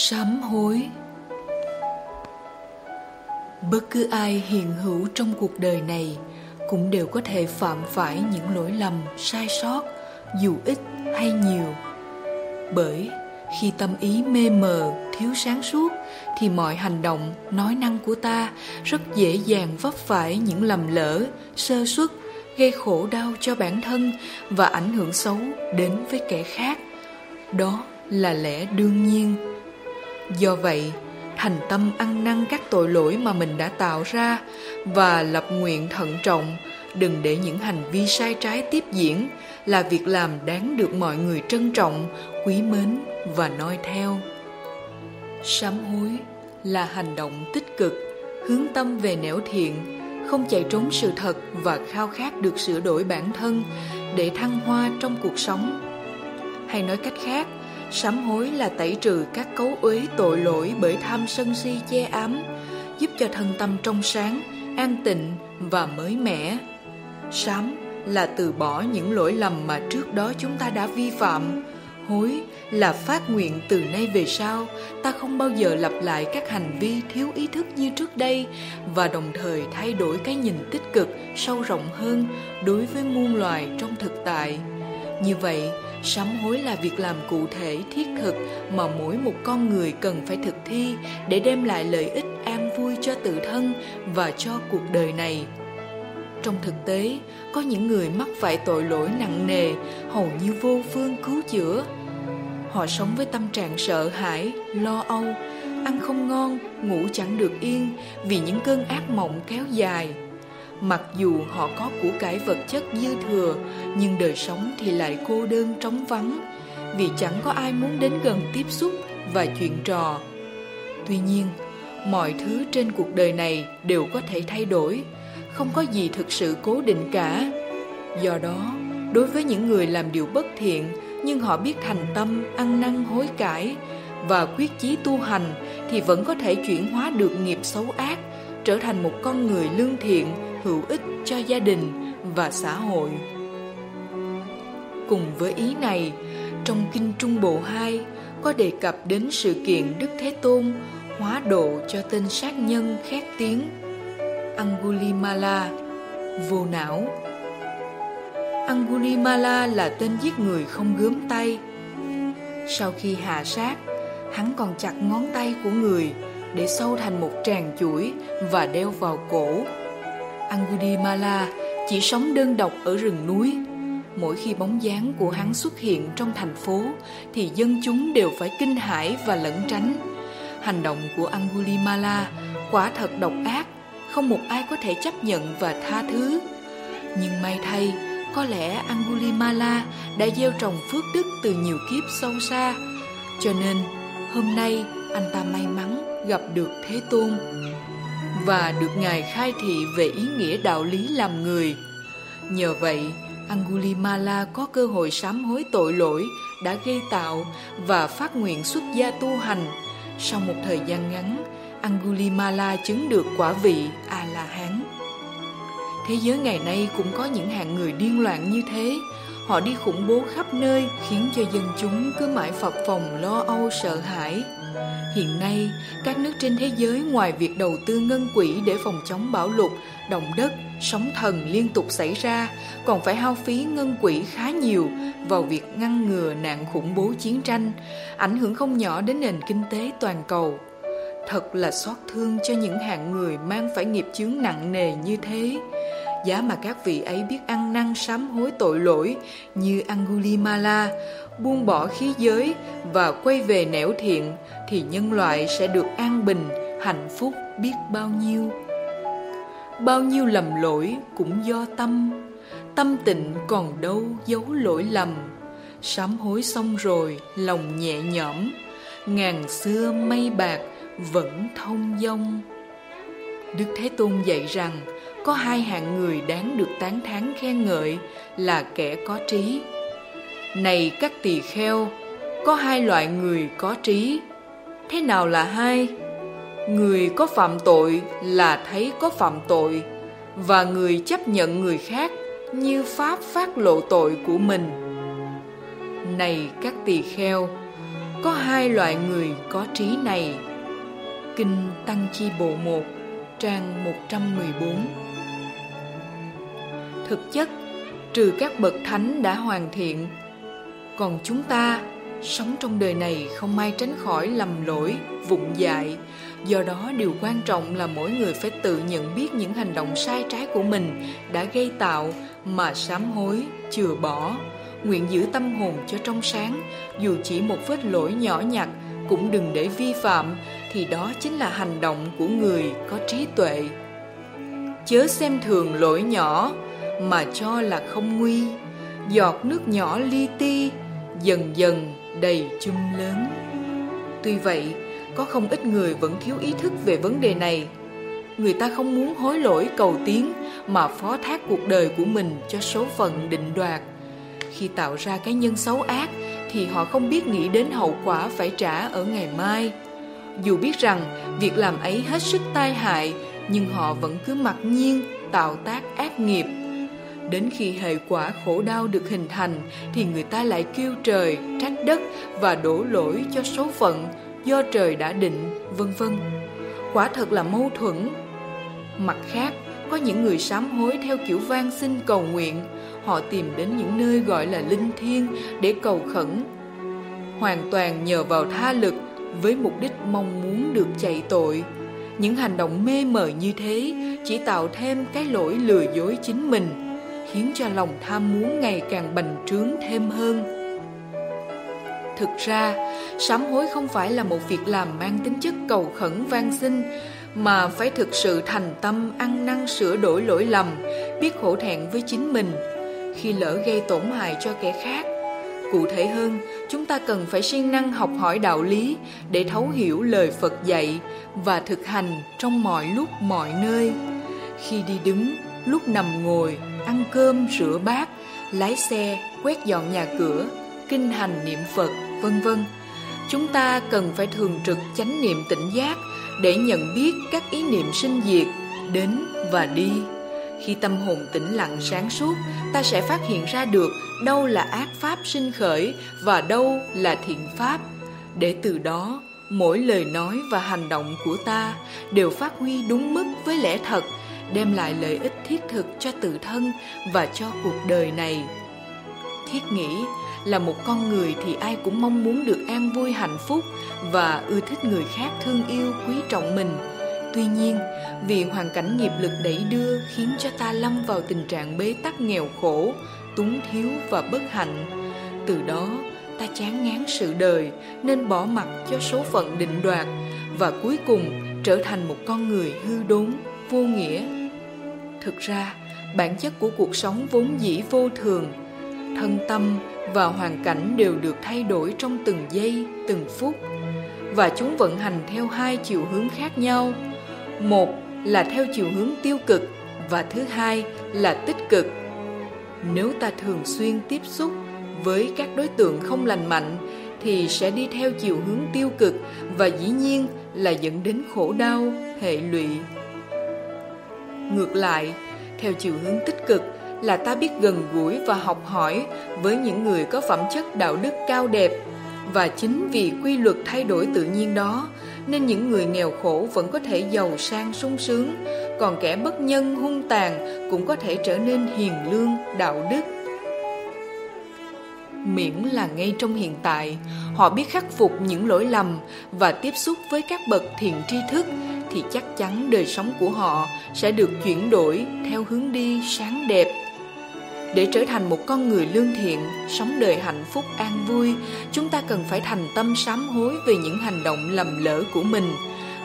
Sám hối Bất cứ ai hiện hữu trong cuộc đời này cũng đều có thể phạm phải những lỗi lầm, sai sót, dù ít hay nhiều. Bởi khi tâm ý mê mờ, thiếu sáng suốt thì mọi hành động, nói năng của ta rất dễ dàng vấp phải những lầm lỡ, sơ suất, gây khổ đau cho bản thân và ảnh hưởng xấu đến với kẻ khác. Đó là lẽ đương nhiên. Do vậy, thành tâm ăn năn các tội lỗi mà mình đã tạo ra và lập nguyện thận trọng đừng để những hành vi sai trái tiếp diễn là việc làm đáng được mọi người trân trọng quý mến và noi theo. Sám hối là hành động tích cực hướng tâm về nẻo thiện không chạy trốn sự thật và khao khát được sửa đổi bản thân để thăng hoa trong cuộc sống. Hay nói cách khác sám hối là tẩy trừ các cấu uế tội lỗi bởi tham sân si che ám, giúp cho thân tâm trong sáng, an tịnh và mới mẻ. Sám là từ bỏ những lỗi lầm mà trước đó chúng ta đã vi phạm. Hối là phát nguyện từ nay về sau, ta không bao giờ lặp lại các hành vi thiếu ý thức như trước đây và đồng thời thay đổi cái nhìn tích cực, sâu rộng hơn đối với muôn loài trong thực tại. Như vậy sám hối là việc làm cụ thể, thiết thực mà mỗi một con người cần phải thực thi để đem lại lợi ích an vui cho tự thân và cho cuộc đời này. Trong thực tế, có những người mắc phải tội lỗi nặng nề, hầu như vô phương cứu chữa. Họ sống với tâm trạng sợ hãi, lo âu, ăn không ngon, ngủ chẳng được yên vì những cơn ác mộng kéo dài mặc dù họ có của cải vật chất dư thừa, nhưng đời sống thì lại cô đơn trống vắng. Vì chẳng có ai muốn đến gần tiếp xúc và chuyện trò. Tuy nhiên, mọi thứ trên cuộc đời này đều có thể thay đổi. Không có gì thực sự cố định cả. Do đó, đối với những người làm điều bất thiện, nhưng họ biết thành tâm, ăn năn, hối cải và quyết chí tu hành, thì vẫn có thể chuyển hóa được nghiệp xấu ác, trở thành một con người lương thiện hữu ích cho gia đình và xã hội cùng với ý này trong kinh trung bộ 2 có đề cập đến sự kiện đức thế tôn hóa độ cho tên sát nhân khét tiếng Angulimala, vô não. Angulimala là tên giết người không gớm tay. Sau khi hạ sát, hắn còn chặt ngón tay của người để sâu thành một tràng chuỗi và đeo vào cổ. Angulimala chỉ sống đơn độc ở rừng núi. Mỗi khi bóng dáng của hắn xuất hiện trong thành phố thì dân chúng đều phải kinh hãi và lẩn tránh. Hành động của Angulimala quả thật độc ác không một ai có thể chấp nhận và tha thứ. Nhưng may thay, có lẽ Angulimala đã gieo trồng phước đức từ nhiều kiếp sâu xa, cho nên hôm nay anh ta may mắn gặp được Thế Tôn và được Ngài khai thị về ý nghĩa đạo lý làm người. Nhờ vậy, Angulimala có cơ hội sám hối tội lỗi đã gây tạo và phát nguyện xuất gia tu hành. Sau một thời gian ngắn, Angulimala chứng được quả vị A-la-hán. Thế giới ngày nay cũng có những hạng người điên loạn như thế. Họ đi khủng bố khắp nơi khiến cho dân chúng cứ mãi phập phòng lo âu sợ hãi. Hiện nay, các nước trên thế giới ngoài việc đầu tư ngân quỹ để phòng chống bão lụt, động đất, sóng thần liên tục xảy ra, còn phải hao phí ngân quỹ khá nhiều vào việc ngăn ngừa nạn khủng bố chiến tranh, ảnh hưởng không nhỏ đến nền kinh tế toàn cầu. Thật là xót thương cho những hạng người mang phải nghiệp chướng nặng nề như thế. Giá mà các vị ấy biết ăn năn sám hối tội lỗi như Angulimala, buông bỏ khí giới và quay về nẻo thiện thì nhân loại sẽ được an bình, hạnh phúc biết bao nhiêu. Bao nhiêu lầm lỗi cũng do tâm, tâm tịnh còn đâu giấu lỗi lầm. Sám hối xong rồi, lòng nhẹ nhõm, ngàn xưa mây bạc vẫn thông dong đức thế tôn dạy rằng có hai hạng người đáng được tán thán khen ngợi là kẻ có trí. Này các tỳ kheo có hai loại người có trí. Thế nào là hai? Người có phạm tội là thấy có phạm tội và người chấp nhận người khác như pháp phát lộ tội của mình. Này các tỳ kheo có hai loại người có trí này. Kinh Tăng Chi Bộ 1, trang 114 Thực chất, trừ các bậc thánh đã hoàn thiện, còn chúng ta sống trong đời này không may tránh khỏi lầm lỗi, vụng dại. Do đó điều quan trọng là mỗi người phải tự nhận biết những hành động sai trái của mình đã gây tạo mà sám hối, chừa bỏ. Nguyện giữ tâm hồn cho trong sáng, dù chỉ một vết lỗi nhỏ nhặt cũng đừng để vi phạm, thì đó chính là hành động của người có trí tuệ. Chớ xem thường lỗi nhỏ mà cho là không nguy, giọt nước nhỏ li ti, dần dần đầy chum lớn. Tuy vậy, có không ít người vẫn thiếu ý thức về vấn đề này. Người ta không muốn hối lỗi cầu tiến mà phó thác cuộc đời của mình cho số phận định đoạt. Khi tạo ra cái nhân xấu ác thì họ không biết nghĩ đến hậu quả phải trả ở ngày mai. Dù biết rằng việc làm ấy hết sức tai hại, nhưng họ vẫn cứ mặc nhiên tạo tác ác nghiệp Đến khi hệ quả khổ đau được hình thành thì người ta lại kêu trời, trách đất và đổ lỗi cho số phận do trời đã định, vân vân. Quả thật là mâu thuẫn. Mặt khác, có những người sám hối theo kiểu van xin cầu nguyện, họ tìm đến những nơi gọi là linh thiêng để cầu khẩn. Hoàn toàn nhờ vào tha lực với mục đích mong muốn được chạy tội. Những hành động mê mờ như thế chỉ tạo thêm cái lỗi lừa dối chính mình khiến cho lòng tham muốn ngày càng bành trướng thêm hơn. Thực ra, sám hối không phải là một việc làm mang tính chất cầu khẩn van xin, mà phải thực sự thành tâm ăn năn sửa đổi lỗi lầm, biết khổ thẹn với chính mình khi lỡ gây tổn hại cho kẻ khác. Cụ thể hơn, chúng ta cần phải siêng năng học hỏi đạo lý để thấu hiểu lời Phật dạy và thực hành trong mọi lúc mọi nơi. Khi đi đứng, lúc nằm ngồi, ăn cơm, rửa bát, lái xe, quét dọn nhà cửa, kinh hành niệm Phật, vân vân. Chúng ta cần phải thường trực chánh niệm tỉnh giác để nhận biết các ý niệm sinh diệt, đến và đi. Khi tâm hồn tĩnh lặng sáng suốt, ta sẽ phát hiện ra được đâu là ác pháp sinh khởi và đâu là thiện pháp. Để từ đó, mỗi lời nói và hành động của ta đều phát huy đúng mức với lẽ thật đem lại lợi ích thiết thực cho tự thân và cho cuộc đời này. Thiết nghĩ là một con người thì ai cũng mong muốn được an vui hạnh phúc và ưa thích người khác thương yêu quý trọng mình. Tuy nhiên, vì hoàn cảnh nghiệp lực đẩy đưa khiến cho ta lâm vào tình trạng bế tắc nghèo khổ, túng thiếu và bất hạnh. Từ đó, ta chán ngán sự đời nên bỏ mặc cho số phận định đoạt và cuối cùng trở thành một con người hư đốn, vô nghĩa thực ra, bản chất của cuộc sống vốn dĩ vô thường. Thân tâm và hoàn cảnh đều được thay đổi trong từng giây, từng phút. Và chúng vận hành theo hai chiều hướng khác nhau. Một là theo chiều hướng tiêu cực và thứ hai là tích cực. Nếu ta thường xuyên tiếp xúc với các đối tượng không lành mạnh, thì sẽ đi theo chiều hướng tiêu cực và dĩ nhiên là dẫn đến khổ đau, hệ lụy. Ngược lại, theo chiều hướng tích cực là ta biết gần gũi và học hỏi với những người có phẩm chất đạo đức cao đẹp. Và chính vì quy luật thay đổi tự nhiên đó nên những người nghèo khổ vẫn có thể giàu sang sung sướng còn kẻ bất nhân hung tàn cũng có thể trở nên hiền lương đạo đức. Miễn là ngay trong hiện tại họ biết khắc phục những lỗi lầm và tiếp xúc với các bậc thiện tri thức thì chắc chắn đời sống của họ sẽ được chuyển đổi theo hướng đi sáng đẹp. Để trở thành một con người lương thiện, sống đời hạnh phúc an vui, chúng ta cần phải thành tâm sám hối về những hành động lầm lỡ của mình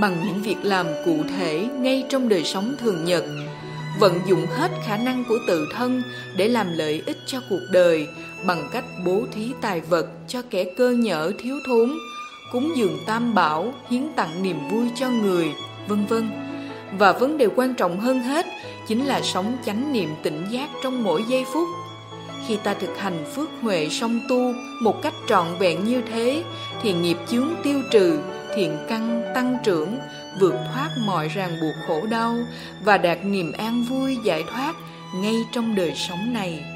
bằng những việc làm cụ thể ngay trong đời sống thường nhật. Vận dụng hết khả năng của tự thân để làm lợi ích cho cuộc đời bằng cách bố thí tài vật cho kẻ cơ nhở thiếu thốn, cúng dường tam bảo, hiến tặng niềm vui cho người, vân vân. Và vấn đề quan trọng hơn hết chính là sống chánh niệm tỉnh giác trong mỗi giây phút. Khi ta thực hành phước huệ song tu một cách trọn vẹn như thế, thì nghiệp chướng tiêu trừ, thiện căn tăng trưởng, vượt thoát mọi ràng buộc khổ đau và đạt niềm an vui giải thoát ngay trong đời sống này.